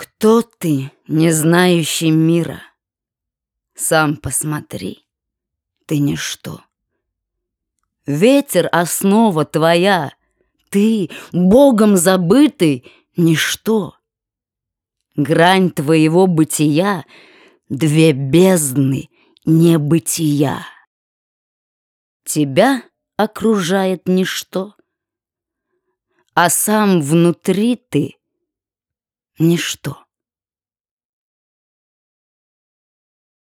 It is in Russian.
Кто ты, не знающий мира? Сам посмотри, ты ничто. Ветер — основа твоя, ты, Богом забытый, ничто. Грань твоего бытия — две бездны небытия. Тебя окружает ничто, а сам внутри ты — ничто.